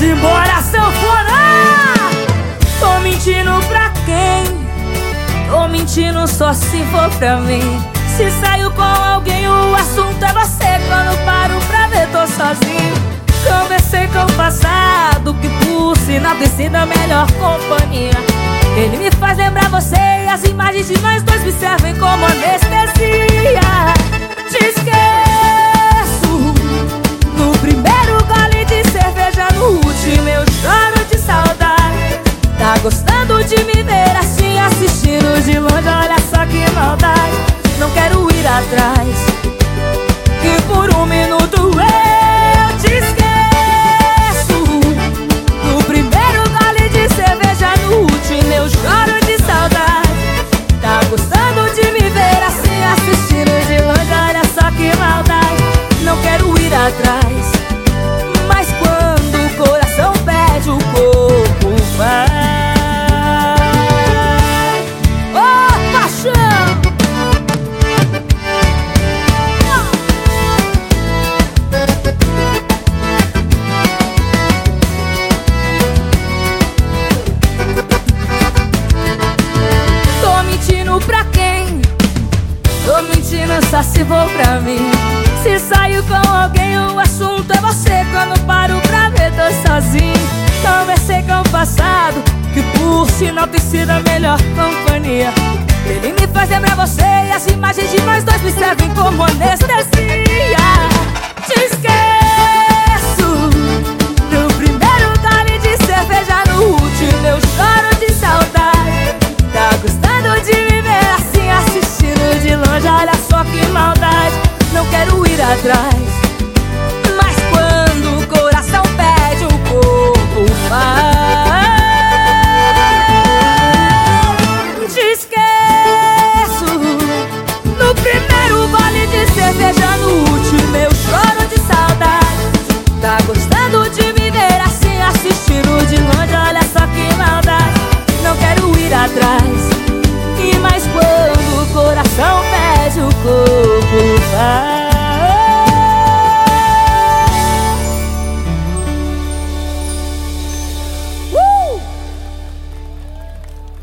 Simbora, sanfona! Tô mentindo pra quem? Tô mentindo só se for pra mim. Se saiu com alguém o assunto é você. Quando paro pra ver tô sozinho. Conversei com o passado Que por sinal tem sido a melhor companhia. Ele me faz lembrar você E as imagens de nós dois me servem como anestesia gostando de me ver assim Assistindo de longe, olha só que maldade. Não quero ir atrás. Que por um minuto pra quem? Tô mentindo só se for pra mim. Se saiu com alguém o assunto é você. Quando paro pra ver tô sozinho. Conversei com o passado Que por sinal tem sido a melhor companhia. Ele me faz lembrar você E as imagens de nós dois me servem como anestesia atrás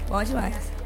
Pode mais.